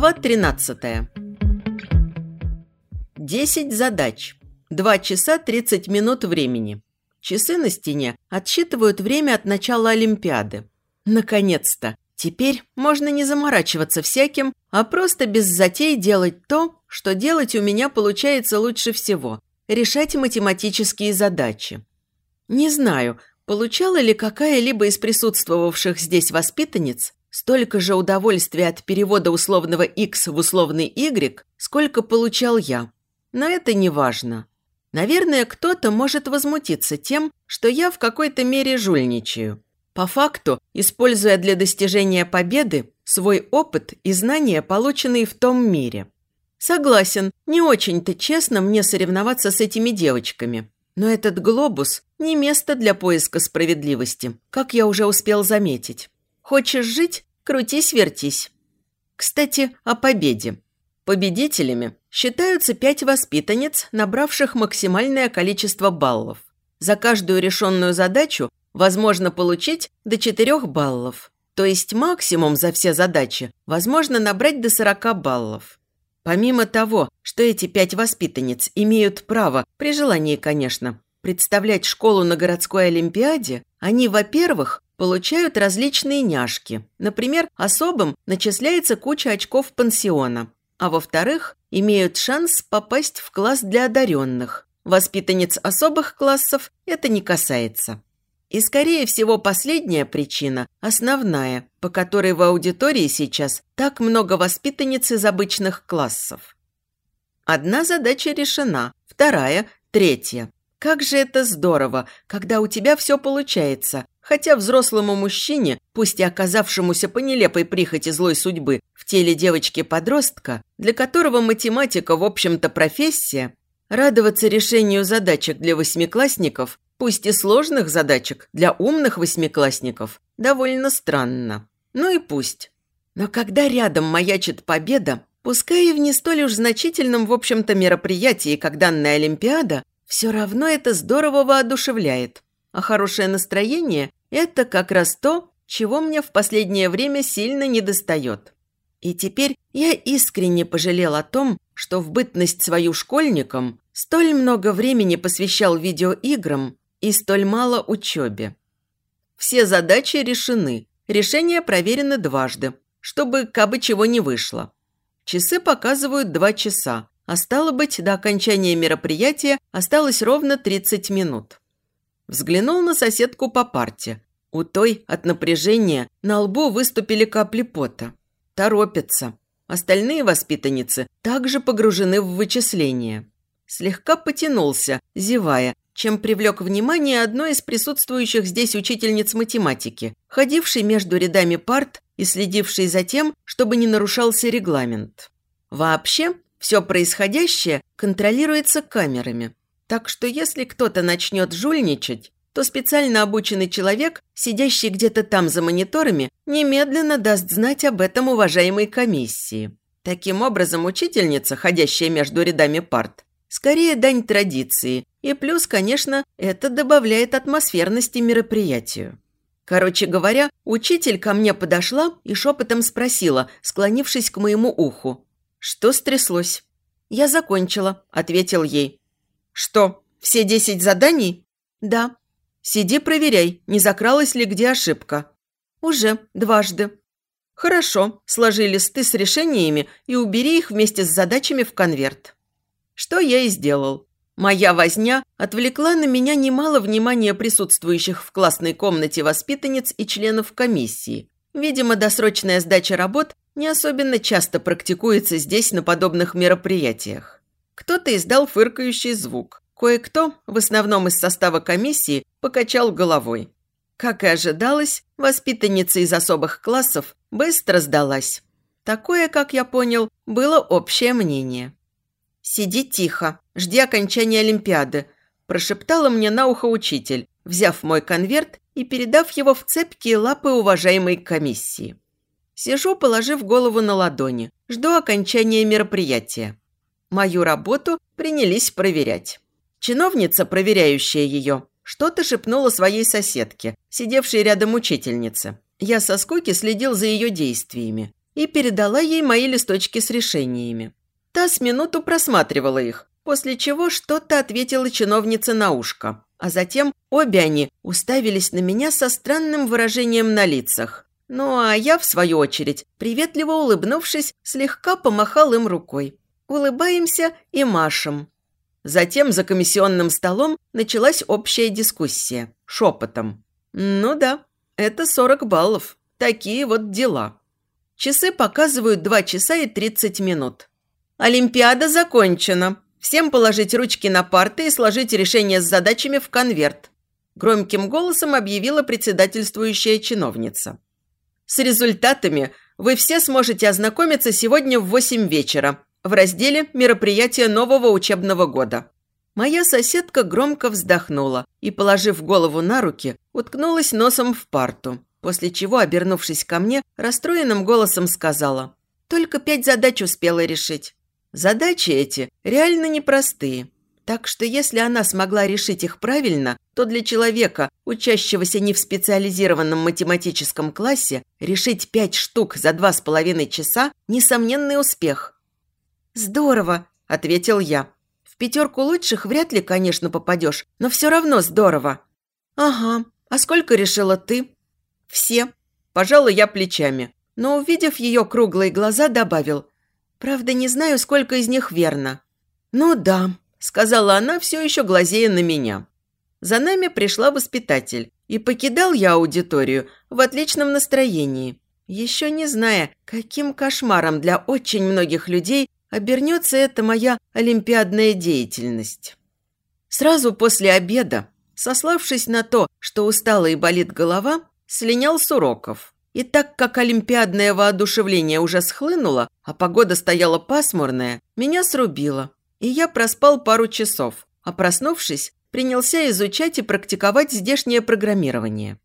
Глава 13. 10 задач. 2 часа 30 минут времени. Часы на стене отсчитывают время от начала Олимпиады. Наконец-то! Теперь можно не заморачиваться всяким, а просто без затей делать то, что делать у меня получается лучше всего – решать математические задачи. Не знаю, получала ли какая-либо из присутствовавших здесь воспитанниц столько же удовольствия от перевода условного x в условный y, сколько получал я. Но это не важно. Наверное, кто-то может возмутиться тем, что я в какой-то мере жульничаю. По факту, используя для достижения победы свой опыт и знания, полученные в том мире. Согласен, не очень-то честно мне соревноваться с этими девочками. Но этот глобус не место для поиска справедливости, как я уже успел заметить. Хочешь жить – крутись-вертись. Кстати, о победе. Победителями считаются пять воспитанниц, набравших максимальное количество баллов. За каждую решенную задачу возможно получить до 4 баллов. То есть максимум за все задачи возможно набрать до 40 баллов. Помимо того, что эти пять воспитанниц имеют право, при желании, конечно, представлять школу на городской олимпиаде, они, во-первых, получают различные няшки. Например, особым начисляется куча очков пансиона. А во-вторых, имеют шанс попасть в класс для одаренных. Воспитанниц особых классов это не касается. И, скорее всего, последняя причина – основная, по которой в аудитории сейчас так много воспитанниц из обычных классов. Одна задача решена, вторая, третья. Как же это здорово, когда у тебя все получается, хотя взрослому мужчине, пусть и оказавшемуся по нелепой прихоти злой судьбы, в теле девочки-подростка, для которого математика, в общем-то, профессия, радоваться решению задачек для восьмиклассников пусть и сложных задачек для умных восьмиклассников, довольно странно. Ну и пусть. Но когда рядом маячит победа, пускай и в не столь уж значительном, в общем-то, мероприятии, как данная Олимпиада, все равно это здорово воодушевляет. А хорошее настроение – это как раз то, чего мне в последнее время сильно недостает. И теперь я искренне пожалел о том, что в бытность свою школьником столь много времени посвящал видеоиграм и столь мало учебе. Все задачи решены, решения проверены дважды, чтобы кабы чего не вышло. Часы показывают два часа, а стало быть, до окончания мероприятия осталось ровно 30 минут. Взглянул на соседку по парте. У той от напряжения на лбу выступили капли пота. Торопятся. Остальные воспитанницы также погружены в вычисления. Слегка потянулся, зевая, чем привлек внимание одной из присутствующих здесь учительниц математики, ходившей между рядами парт и следившей за тем, чтобы не нарушался регламент. Вообще, все происходящее контролируется камерами. Так что если кто-то начнет жульничать, то специально обученный человек, сидящий где-то там за мониторами, немедленно даст знать об этом уважаемой комиссии. Таким образом, учительница, ходящая между рядами парт, скорее дань традиции и плюс, конечно, это добавляет атмосферности мероприятию. Короче говоря, учитель ко мне подошла и шепотом спросила, склонившись к моему уху. «Что стряслось?» «Я закончила», – ответил ей. «Что, все десять заданий?» «Да». «Сиди, проверяй, не закралась ли где ошибка». «Уже, дважды». «Хорошо, сложи листы с решениями и убери их вместе с задачами в конверт». Что я и сделал. Моя возня отвлекла на меня немало внимания присутствующих в классной комнате воспитанниц и членов комиссии. Видимо, досрочная сдача работ не особенно часто практикуется здесь на подобных мероприятиях. Кто-то издал фыркающий звук. Кое-кто, в основном из состава комиссии, покачал головой. Как и ожидалось, воспитанница из особых классов быстро сдалась. Такое, как я понял, было общее мнение. «Сиди тихо, жди окончания Олимпиады», – прошептала мне на ухо учитель, взяв мой конверт и передав его в цепкие лапы уважаемой комиссии. Сижу, положив голову на ладони, жду окончания мероприятия. Мою работу принялись проверять. Чиновница, проверяющая ее, что-то шепнула своей соседке, сидевшей рядом учительнице. Я со скуки следил за ее действиями и передала ей мои листочки с решениями. Та с минуту просматривала их, после чего что-то ответила чиновница на ушко. А затем обе они уставились на меня со странным выражением на лицах. Ну а я, в свою очередь, приветливо улыбнувшись, слегка помахал им рукой. Улыбаемся и машем. Затем за комиссионным столом началась общая дискуссия, шепотом. «Ну да, это 40 баллов. Такие вот дела». Часы показывают 2 часа и 30 минут. «Олимпиада закончена. Всем положить ручки на парты и сложить решения с задачами в конверт», громким голосом объявила председательствующая чиновница. С результатами вы все сможете ознакомиться сегодня в 8 вечера в разделе «Мероприятия нового учебного года». Моя соседка громко вздохнула и, положив голову на руки, уткнулась носом в парту, после чего, обернувшись ко мне, расстроенным голосом сказала «Только пять задач успела решить». Задачи эти реально непростые – так что если она смогла решить их правильно, то для человека, учащегося не в специализированном математическом классе, решить пять штук за два с половиной часа – несомненный успех. «Здорово», – ответил я. «В пятерку лучших вряд ли, конечно, попадешь, но все равно здорово». «Ага. А сколько решила ты?» «Все». Пожалуй, я плечами. Но, увидев ее круглые глаза, добавил. «Правда, не знаю, сколько из них верно». «Ну да», сказала она, все еще глазея на меня. За нами пришла воспитатель, и покидал я аудиторию в отличном настроении, еще не зная, каким кошмаром для очень многих людей обернется эта моя олимпиадная деятельность. Сразу после обеда, сославшись на то, что устала и болит голова, слинял с уроков. И так как олимпиадное воодушевление уже схлынуло, а погода стояла пасмурная, меня срубило и я проспал пару часов, а проснувшись, принялся изучать и практиковать здешнее программирование.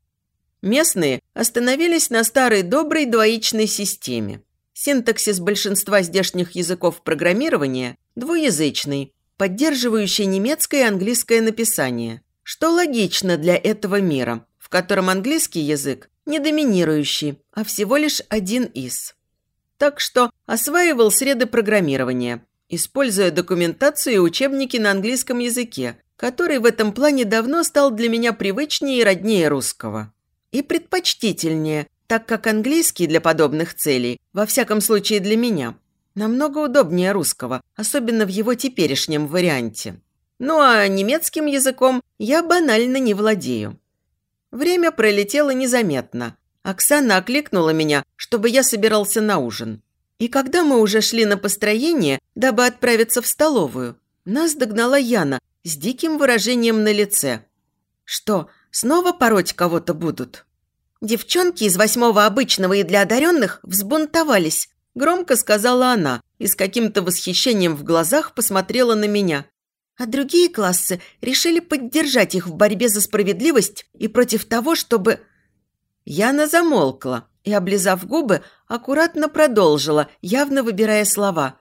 Местные остановились на старой доброй двоичной системе. Синтаксис большинства здешних языков программирования двуязычный, поддерживающий немецкое и английское написание, что логично для этого мира, в котором английский язык не доминирующий, а всего лишь один из. Так что осваивал среды программирования, используя документацию и учебники на английском языке, который в этом плане давно стал для меня привычнее и роднее русского. И предпочтительнее, так как английский для подобных целей, во всяком случае для меня, намного удобнее русского, особенно в его теперешнем варианте. Ну а немецким языком я банально не владею. Время пролетело незаметно. Оксана окликнула меня, чтобы я собирался на ужин. И когда мы уже шли на построение, дабы отправиться в столовую, нас догнала Яна с диким выражением на лице. «Что, снова пороть кого-то будут?» «Девчонки из восьмого обычного и для одаренных взбунтовались», громко сказала она и с каким-то восхищением в глазах посмотрела на меня. А другие классы решили поддержать их в борьбе за справедливость и против того, чтобы... Яна замолкла, и, облизав губы, аккуратно продолжила, явно выбирая слова.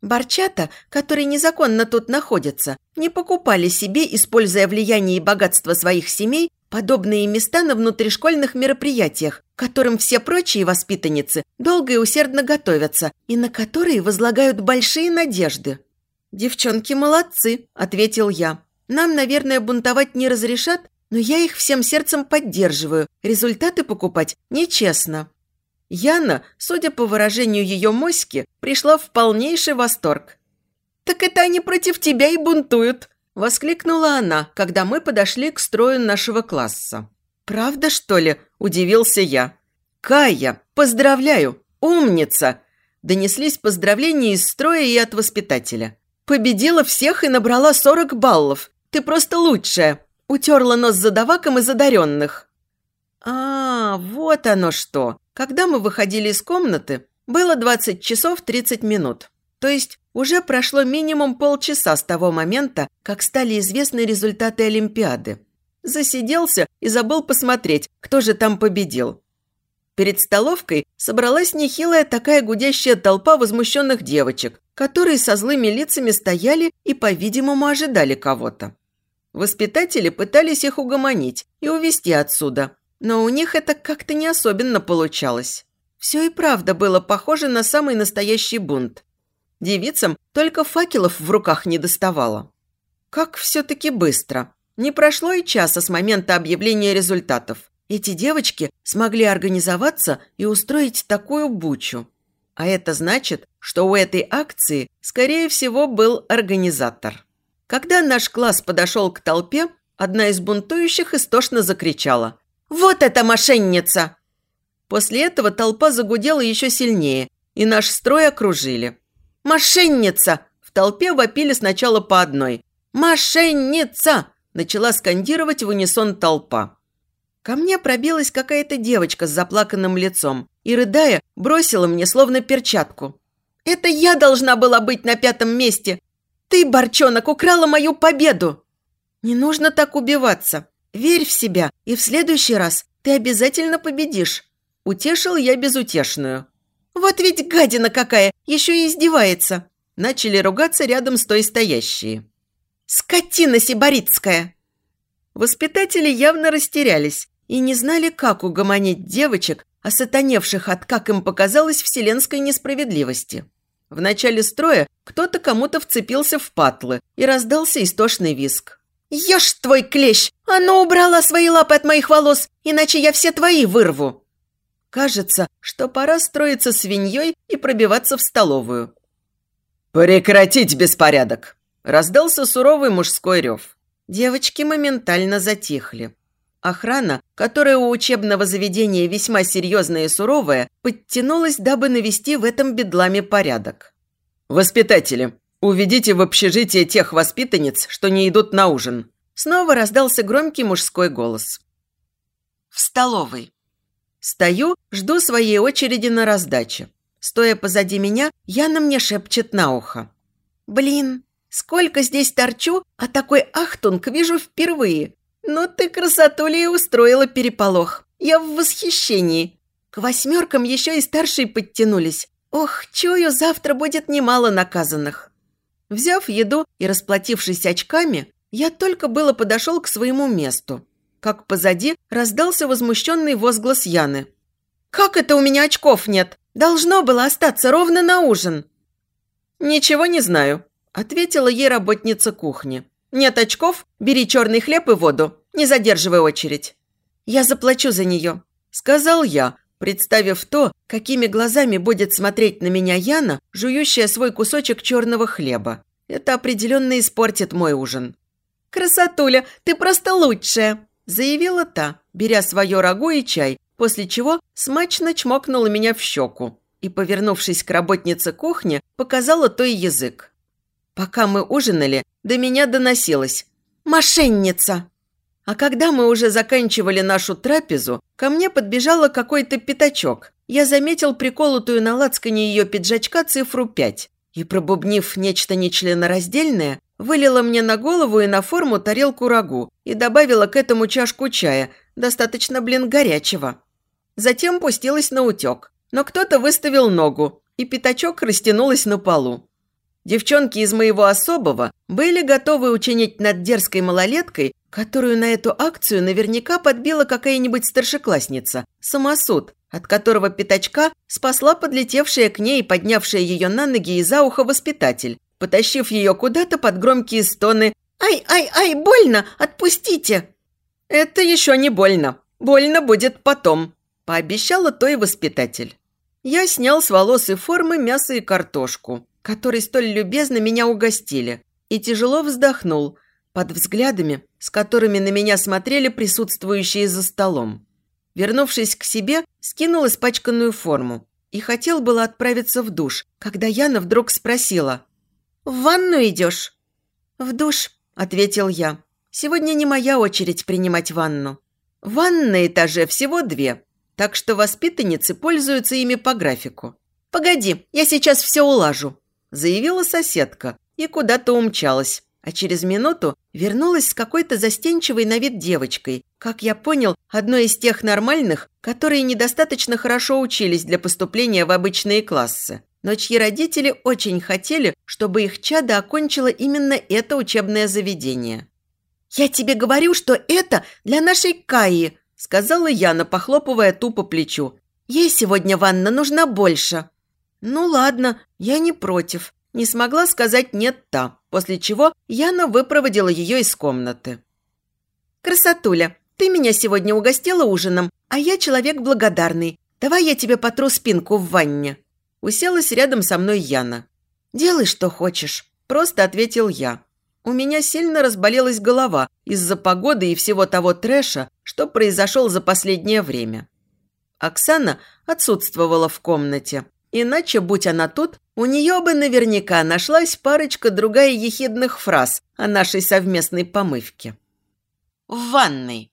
«Борчата, которые незаконно тут находятся, не покупали себе, используя влияние и богатство своих семей, подобные места на внутришкольных мероприятиях, к которым все прочие воспитанницы долго и усердно готовятся и на которые возлагают большие надежды». «Девчонки молодцы», – ответил я. «Нам, наверное, бунтовать не разрешат, но я их всем сердцем поддерживаю. Результаты покупать нечестно». Яна, судя по выражению ее моськи, пришла в полнейший восторг. «Так это они против тебя и бунтуют!» – воскликнула она, когда мы подошли к строю нашего класса. «Правда, что ли?» – удивился я. «Кая, поздравляю! Умница!» Донеслись поздравления из строя и от воспитателя. «Победила всех и набрала 40 баллов. Ты просто лучшая!» Утерла нос задаваком из одаренных. А, вот оно что. Когда мы выходили из комнаты, было 20 часов 30 минут. То есть уже прошло минимум полчаса с того момента, как стали известны результаты Олимпиады. Засиделся и забыл посмотреть, кто же там победил. Перед столовкой собралась нехилая такая гудящая толпа возмущенных девочек, которые со злыми лицами стояли и, по-видимому, ожидали кого-то. Воспитатели пытались их угомонить и увести отсюда, но у них это как-то не особенно получалось. все и правда было похоже на самый настоящий бунт. Девицам только факелов в руках не доставало. Как все-таки быстро. Не прошло и часа с момента объявления результатов. Эти девочки смогли организоваться и устроить такую бучу. А это значит, что у этой акции, скорее всего, был организатор. Когда наш класс подошел к толпе, одна из бунтующих истошно закричала «Вот эта мошенница!». После этого толпа загудела еще сильнее, и наш строй окружили. «Мошенница!» В толпе вопили сначала по одной. «Мошенница!» Начала скандировать в унисон толпа. Ко мне пробилась какая-то девочка с заплаканным лицом и, рыдая, бросила мне словно перчатку. «Это я должна была быть на пятом месте! Ты, Борчонок, украла мою победу!» «Не нужно так убиваться. Верь в себя, и в следующий раз ты обязательно победишь». Утешил я безутешную. «Вот ведь гадина какая, еще и издевается!» Начали ругаться рядом с той стоящие. «Скотина сибаритская!» Воспитатели явно растерялись и не знали, как угомонить девочек, осатаневших от, как им показалось, вселенской несправедливости. В начале строя кто-то кому-то вцепился в патлы и раздался истошный виск. «Ешь твой клещ! Ну, убрала свои лапы от моих волос, иначе я все твои вырву!» Кажется, что пора строиться свиньей и пробиваться в столовую. «Прекратить беспорядок!» – раздался суровый мужской рев. Девочки моментально затихли. Охрана, которая у учебного заведения весьма серьезная и суровая, подтянулась, дабы навести в этом бедламе порядок. «Воспитатели, уведите в общежитие тех воспитанниц, что не идут на ужин». Снова раздался громкий мужской голос. В столовой. Стою, жду своей очереди на раздаче. Стоя позади меня, Яна мне шепчет на ухо. «Блин, сколько здесь торчу, а такой ахтунг вижу впервые. «Ну ты, красотуля, и устроила переполох. Я в восхищении. К восьмеркам еще и старшие подтянулись. Ох, чую, завтра будет немало наказанных». Взяв еду и расплатившись очками, я только было подошел к своему месту, как позади раздался возмущенный возглас Яны. «Как это у меня очков нет? Должно было остаться ровно на ужин». «Ничего не знаю», – ответила ей работница кухни. «Нет очков? Бери черный хлеб и воду. Не задерживай очередь». «Я заплачу за нее», – сказал я, представив то, какими глазами будет смотреть на меня Яна, жующая свой кусочек черного хлеба. Это определенно испортит мой ужин. «Красотуля, ты просто лучшая!» – заявила та, беря свое рагу и чай, после чего смачно чмокнула меня в щеку и, повернувшись к работнице кухни, показала той язык. Пока мы ужинали, до меня доносилось «Мошенница!». А когда мы уже заканчивали нашу трапезу, ко мне подбежала какой-то пятачок. Я заметил приколотую на лацкане ее пиджачка цифру 5 и, пробубнив нечто нечленораздельное, вылила мне на голову и на форму тарелку рагу и добавила к этому чашку чая, достаточно, блин, горячего. Затем пустилась на утек, но кто-то выставил ногу, и пятачок растянулась на полу. Девчонки из моего особого были готовы учинить над дерзкой малолеткой, которую на эту акцию наверняка подбила какая-нибудь старшеклассница, самосуд, от которого пятачка спасла подлетевшая к ней и поднявшая ее на ноги и за ухо воспитатель, потащив ее куда-то под громкие стоны «Ай-ай-ай, больно! Отпустите!» «Это еще не больно. Больно будет потом», – пообещала той воспитатель. Я снял с волос и формы мясо и картошку который столь любезно меня угостили, и тяжело вздохнул под взглядами, с которыми на меня смотрели присутствующие за столом. Вернувшись к себе, скинул испачканную форму и хотел было отправиться в душ, когда Яна вдруг спросила «В ванну идешь?» «В душ», – ответил я. «Сегодня не моя очередь принимать ванну. Ванн на этаже всего две, так что воспитанницы пользуются ими по графику. Погоди, я сейчас все улажу», заявила соседка и куда-то умчалась, а через минуту вернулась с какой-то застенчивой на вид девочкой, как я понял, одной из тех нормальных, которые недостаточно хорошо учились для поступления в обычные классы, но чьи родители очень хотели, чтобы их чадо окончило именно это учебное заведение. «Я тебе говорю, что это для нашей Каи», сказала Яна, похлопывая тупо плечу. Ей сегодня ванна нужна больше». «Ну ладно, я не против». Не смогла сказать «нет» та, после чего Яна выпроводила ее из комнаты. «Красотуля, ты меня сегодня угостила ужином, а я человек благодарный. Давай я тебе потру спинку в ванне». Уселась рядом со мной Яна. «Делай, что хочешь», – просто ответил я. У меня сильно разболелась голова из-за погоды и всего того трэша, что произошел за последнее время. Оксана отсутствовала в комнате. Иначе, будь она тут, у нее бы наверняка нашлась парочка другая ехидных фраз о нашей совместной помывке. В ванной.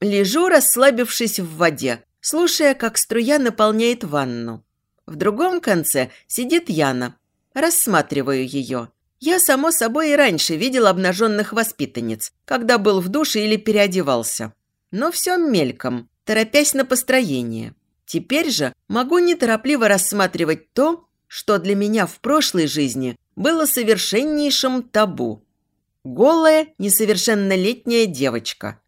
Лежу, расслабившись в воде, слушая, как струя наполняет ванну. В другом конце сидит Яна. Рассматриваю ее. Я, само собой, и раньше видел обнаженных воспитанниц, когда был в душе или переодевался. Но все мельком, торопясь на построение. Теперь же могу неторопливо рассматривать то, что для меня в прошлой жизни было совершеннейшим табу. Голая, несовершеннолетняя девочка.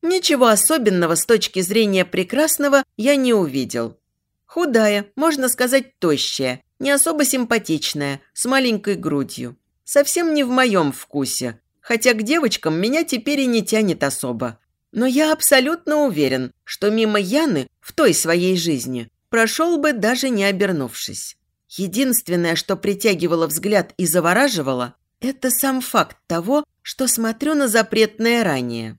Ничего особенного с точки зрения прекрасного я не увидел. Худая, можно сказать, тощая, не особо симпатичная, с маленькой грудью. Совсем не в моем вкусе, хотя к девочкам меня теперь и не тянет особо. Но я абсолютно уверен, что мимо Яны в той своей жизни прошел бы, даже не обернувшись. Единственное, что притягивало взгляд и завораживало, это сам факт того, что смотрю на запретное ранее.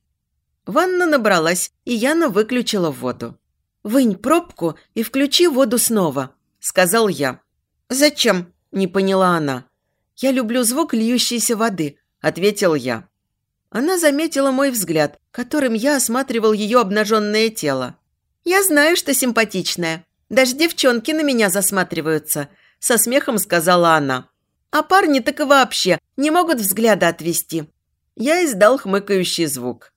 Ванна набралась, и Яна выключила воду. «Вынь пробку и включи воду снова», – сказал я. «Зачем?» – не поняла она. «Я люблю звук льющейся воды», – ответил я. Она заметила мой взгляд, которым я осматривал ее обнаженное тело. «Я знаю, что симпатичная. Даже девчонки на меня засматриваются», – со смехом сказала она. «А парни так и вообще не могут взгляда отвести». Я издал хмыкающий звук.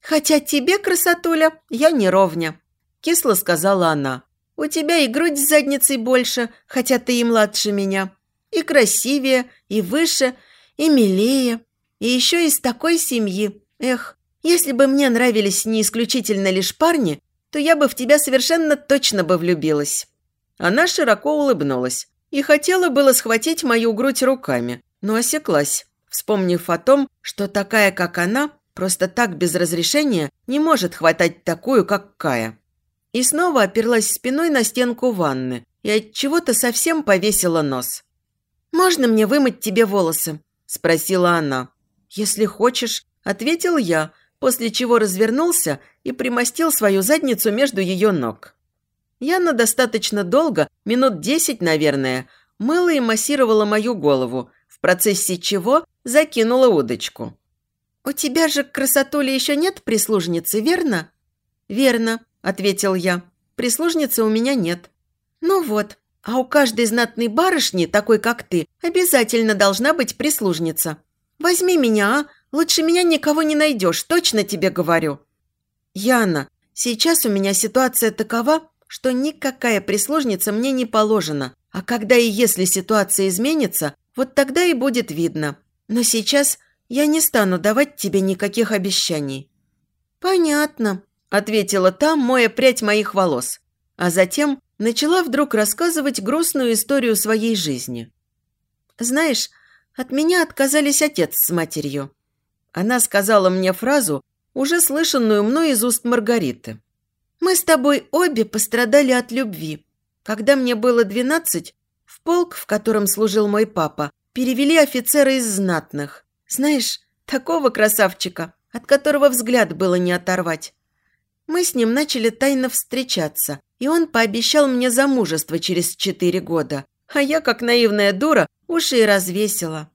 «Хотя тебе, красотуля, я не ровня», – кисло сказала она. «У тебя и грудь с задницей больше, хотя ты и младше меня, и красивее, и выше, и милее, и еще из такой семьи. Эх, если бы мне нравились не исключительно лишь парни, то я бы в тебя совершенно точно бы влюбилась». Она широко улыбнулась и хотела было схватить мою грудь руками, но осеклась, вспомнив о том, что такая, как она, Просто так без разрешения не может хватать такую, как Кая. И снова оперлась спиной на стенку ванны и от чего-то совсем повесила нос. «Можно мне вымыть тебе волосы?» – спросила она. «Если хочешь», – ответил я, после чего развернулся и примостил свою задницу между ее ног. Яна достаточно долго, минут десять, наверное, мыла и массировала мою голову, в процессе чего закинула удочку. «У тебя же, красотули, еще нет прислужницы, верно?» «Верно», – ответил я. «Прислужницы у меня нет». «Ну вот, а у каждой знатной барышни, такой как ты, обязательно должна быть прислужница. Возьми меня, а? Лучше меня никого не найдешь, точно тебе говорю». «Яна, сейчас у меня ситуация такова, что никакая прислужница мне не положена, а когда и если ситуация изменится, вот тогда и будет видно. Но сейчас я не стану давать тебе никаких обещаний». «Понятно», – ответила та, моя прядь моих волос. А затем начала вдруг рассказывать грустную историю своей жизни. «Знаешь, от меня отказались отец с матерью». Она сказала мне фразу, уже слышанную мной из уст Маргариты. «Мы с тобой обе пострадали от любви. Когда мне было двенадцать, в полк, в котором служил мой папа, перевели офицера из знатных. Знаешь, такого красавчика, от которого взгляд было не оторвать. Мы с ним начали тайно встречаться, и он пообещал мне замужество через четыре года, а я, как наивная дура, уши и развесила.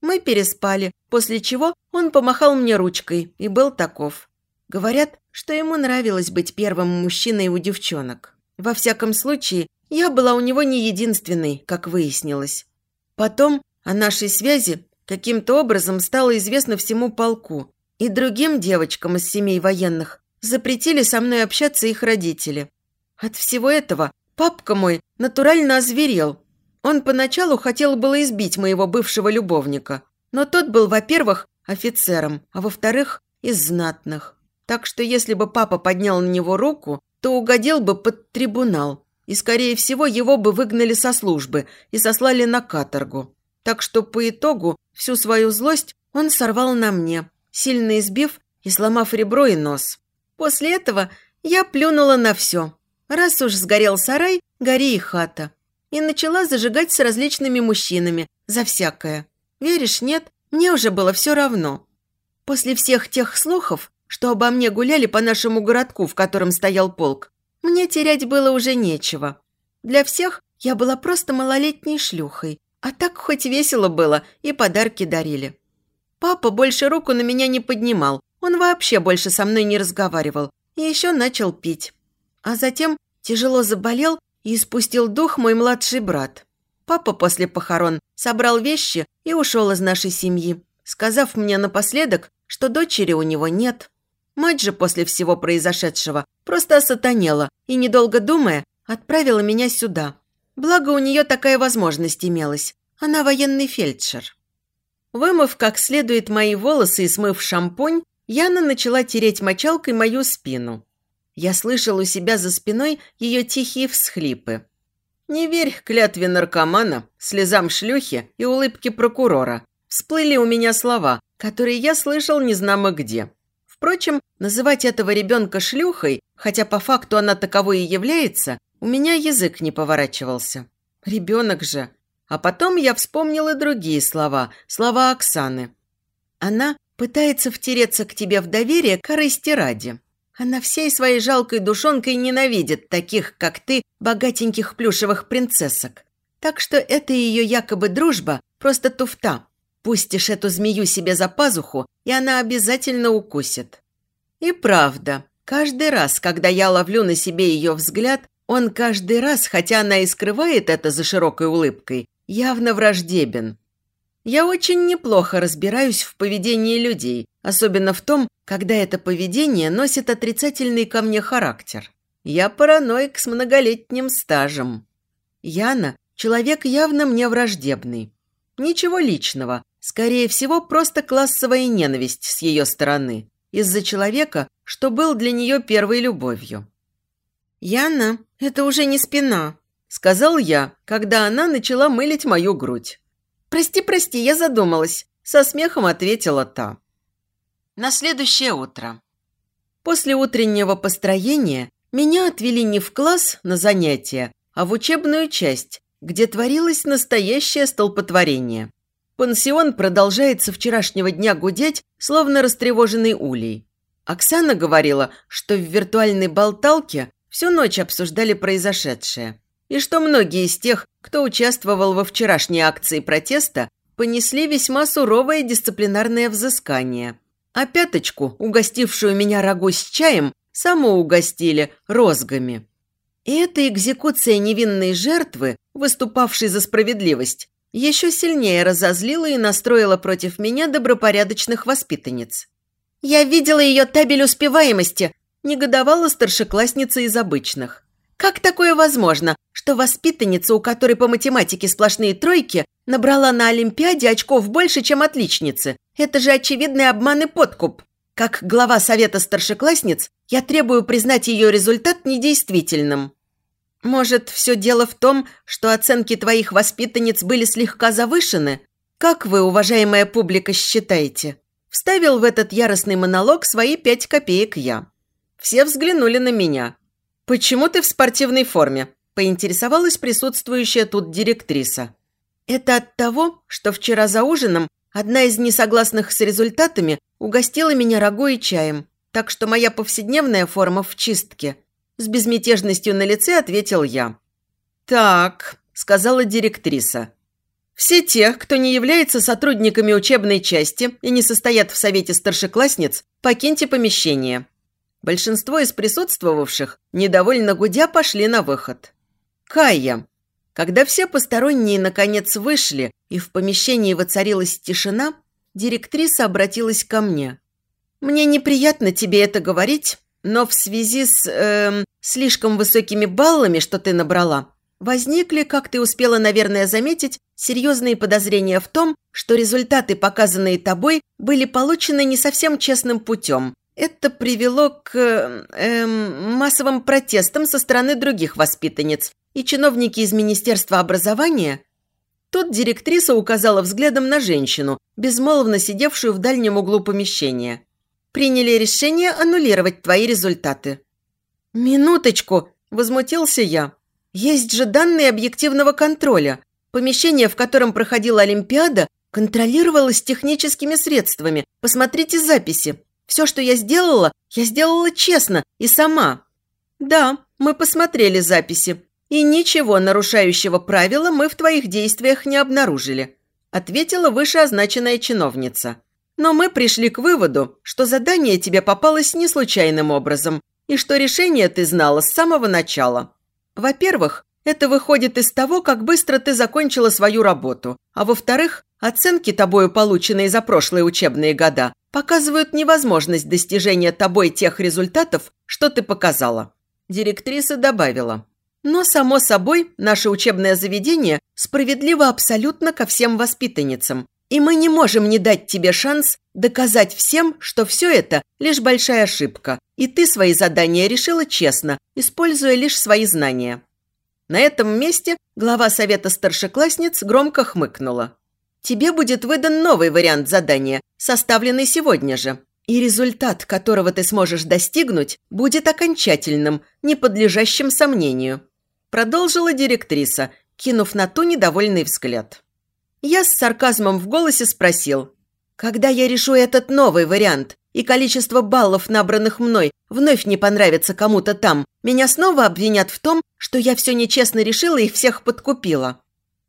Мы переспали, после чего он помахал мне ручкой и был таков. Говорят, что ему нравилось быть первым мужчиной у девчонок. Во всяком случае, я была у него не единственной, как выяснилось. Потом о нашей связи Каким-то образом стало известно всему полку, и другим девочкам из семей военных запретили со мной общаться их родители. От всего этого папка мой натурально озверел. Он поначалу хотел было избить моего бывшего любовника, но тот был, во-первых, офицером, а во-вторых, из знатных. Так что если бы папа поднял на него руку, то угодил бы под трибунал. и, скорее всего, его бы выгнали со службы и сослали на каторгу. Так что по итогу всю свою злость он сорвал на мне, сильно избив и сломав ребро и нос. После этого я плюнула на все. Раз уж сгорел сарай, гори и хата. И начала зажигать с различными мужчинами за всякое. Веришь, нет, мне уже было все равно. После всех тех слухов, что обо мне гуляли по нашему городку, в котором стоял полк, мне терять было уже нечего. Для всех я была просто малолетней шлюхой, а так хоть весело было и подарки дарили. Папа больше руку на меня не поднимал, он вообще больше со мной не разговаривал и еще начал пить. А затем тяжело заболел и испустил дух мой младший брат. Папа после похорон собрал вещи и ушел из нашей семьи, сказав мне напоследок, что дочери у него нет. Мать же после всего произошедшего просто осатанела и, недолго думая, отправила меня сюда. Благо, у нее такая возможность имелась. Она военный фельдшер. Вымыв как следует мои волосы и смыв шампунь, Яна начала тереть мочалкой мою спину. Я слышал у себя за спиной ее тихие всхлипы. Не верь клятве наркомана, слезам шлюхи и улыбке прокурора. Всплыли у меня слова, которые я слышал незнамо где. Впрочем, называть этого ребенка шлюхой, хотя по факту она таковой и является, у меня язык не поворачивался. Ребенок же. А потом я вспомнил и другие слова, слова Оксаны. Она пытается втереться к тебе в доверие корысти ради. Она всей своей жалкой душонкой ненавидит таких, как ты, богатеньких плюшевых принцессок. Так что это ее якобы дружба просто туфта. Пустишь эту змею себе за пазуху, и она обязательно укусит. И правда, каждый раз, когда я ловлю на себе ее взгляд, он каждый раз, хотя она и скрывает это за широкой улыбкой, явно враждебен. Я очень неплохо разбираюсь в поведении людей, особенно в том, когда это поведение носит отрицательный ко мне характер. Я параноик с многолетним стажем. Яна – человек явно мне враждебный. Ничего личного, скорее всего, просто классовая ненависть с ее стороны, из-за человека, что был для нее первой любовью. «Яна, это уже не спина», – сказал я, когда она начала мылить мою грудь. «Прости, прости, я задумалась», – со смехом ответила та. На следующее утро. После утреннего построения меня отвели не в класс на занятия, а в учебную часть, где творилось настоящее столпотворение. Пансион продолжает со вчерашнего дня гудеть, словно растревоженный улей. Оксана говорила, что в виртуальной болталке всю ночь обсуждали произошедшее и что многие из тех, кто участвовал во вчерашней акции протеста, понесли весьма суровое дисциплинарное взыскание. А пяточку, угостившую меня рагу с чаем, само угостили розгами. И эта экзекуция невинной жертвы, выступавшей за справедливость, еще сильнее разозлила и настроила против меня добропорядочных воспитанниц. «Я видела ее табель успеваемости», – негодовала старшеклассница из обычных. Как такое возможно, что воспитанница, у которой по математике сплошные тройки, набрала на Олимпиаде очков больше, чем отличницы? Это же очевидный обман и подкуп. Как глава совета старшеклассниц, я требую признать ее результат недействительным. Может, все дело в том, что оценки твоих воспитанниц были слегка завышены? Как вы, уважаемая публика, считаете? Вставил в этот яростный монолог свои пять копеек я. Все взглянули на меня. «Почему ты в спортивной форме?» – поинтересовалась присутствующая тут директриса. «Это от того, что вчера за ужином одна из несогласных с результатами угостила меня рагу и чаем, так что моя повседневная форма в чистке». С безмятежностью на лице ответил я. «Так», – сказала директриса. «Все те, кто не является сотрудниками учебной части и не состоят в совете старшеклассниц, покиньте помещение. Большинство из присутствовавших, недовольно гудя, пошли на выход. Кая. Когда все посторонние наконец вышли и в помещении воцарилась тишина, директриса обратилась ко мне. «Мне неприятно тебе это говорить, но в связи с э, слишком высокими баллами, что ты набрала, возникли, как ты успела, наверное, заметить, серьезные подозрения в том, что результаты, показанные тобой, были получены не совсем честным путем, Это привело к эм, массовым протестам со стороны других воспитанниц, и чиновники из Министерства образования Тут директриса указала взглядом на женщину, безмолвно сидевшую в дальнем углу помещения. «Приняли решение аннулировать твои результаты». «Минуточку!» – возмутился я. «Есть же данные объективного контроля. Помещение, в котором проходила Олимпиада, контролировалось техническими средствами. Посмотрите записи. Все, что я сделала, я сделала честно и сама». «Да, мы посмотрели записи», «И ничего нарушающего правила мы в твоих действиях не обнаружили», ответила вышеозначенная чиновница. «Но мы пришли к выводу, что задание тебе попалось не случайным образом и что решение ты знала с самого начала. Во-первых, это выходит из того, как быстро ты закончила свою работу, а во-вторых, оценки тобою, полученные за прошлые учебные года, показывают невозможность достижения тобой тех результатов, что ты показала». Директриса добавила. Но, само собой, наше учебное заведение справедливо абсолютно ко всем воспитанницам. И мы не можем не дать тебе шанс доказать всем, что все это лишь большая ошибка, и ты свои задания решила честно, используя лишь свои знания. На этом месте глава совета старшеклассниц громко хмыкнула. Тебе будет выдан новый вариант задания, составленный сегодня же. И результат, которого ты сможешь достигнуть, будет окончательным, не подлежащим сомнению. Продолжила директриса, кинув на ту недовольный взгляд. Я с сарказмом в голосе спросил. «Когда я решу этот новый вариант, и количество баллов, набранных мной, вновь не понравится кому-то там, меня снова обвинят в том, что я все нечестно решила и всех подкупила?»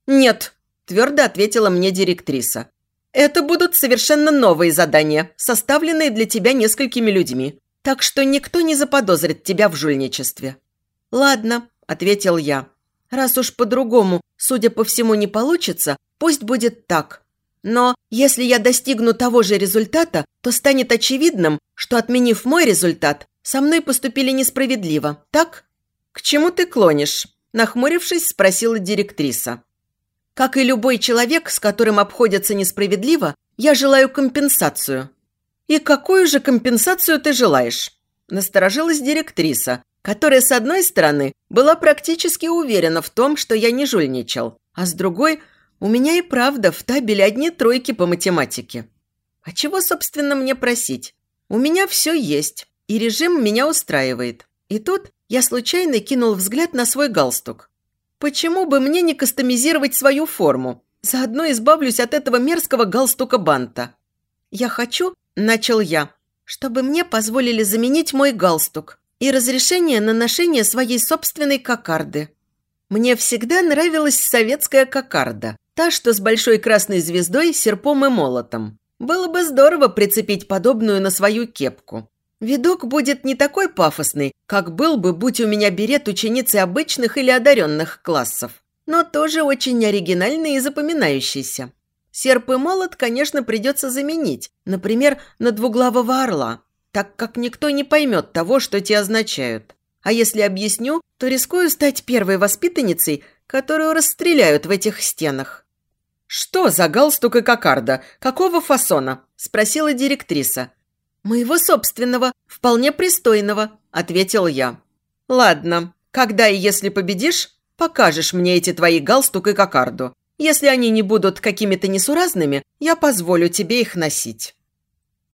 «Нет», – твердо ответила мне директриса. «Это будут совершенно новые задания, составленные для тебя несколькими людьми, так что никто не заподозрит тебя в жульничестве». «Ладно, – ответил я. «Раз уж по-другому, судя по всему, не получится, пусть будет так. Но если я достигну того же результата, то станет очевидным, что, отменив мой результат, со мной поступили несправедливо, так?» «К чему ты клонишь?» – нахмурившись, спросила директриса. «Как и любой человек, с которым обходятся несправедливо, я желаю компенсацию». «И какую же компенсацию ты желаешь?» – насторожилась директриса, которая, с одной стороны, была практически уверена в том, что я не жульничал, а с другой, у меня и правда в табеле одни тройки по математике. А чего, собственно, мне просить? У меня все есть, и режим меня устраивает. И тут я случайно кинул взгляд на свой галстук. Почему бы мне не кастомизировать свою форму? Заодно избавлюсь от этого мерзкого галстука банта. Я хочу, начал я, чтобы мне позволили заменить мой галстук и разрешение на ношение своей собственной кокарды. Мне всегда нравилась советская кокарда, та, что с большой красной звездой, серпом и молотом. Было бы здорово прицепить подобную на свою кепку. Видок будет не такой пафосный, как был бы, будь у меня берет ученицы обычных или одаренных классов, но тоже очень оригинальный и запоминающийся. Серп и молот, конечно, придется заменить, например, на двуглавого орла, так как никто не поймет того, что те означают. А если объясню, то рискую стать первой воспитанницей, которую расстреляют в этих стенах. «Что за галстук и кокарда? Какого фасона?» – спросила директриса. «Моего собственного, вполне пристойного», – ответил я. «Ладно, когда и если победишь, покажешь мне эти твои галстук и кокарду. Если они не будут какими-то несуразными, я позволю тебе их носить».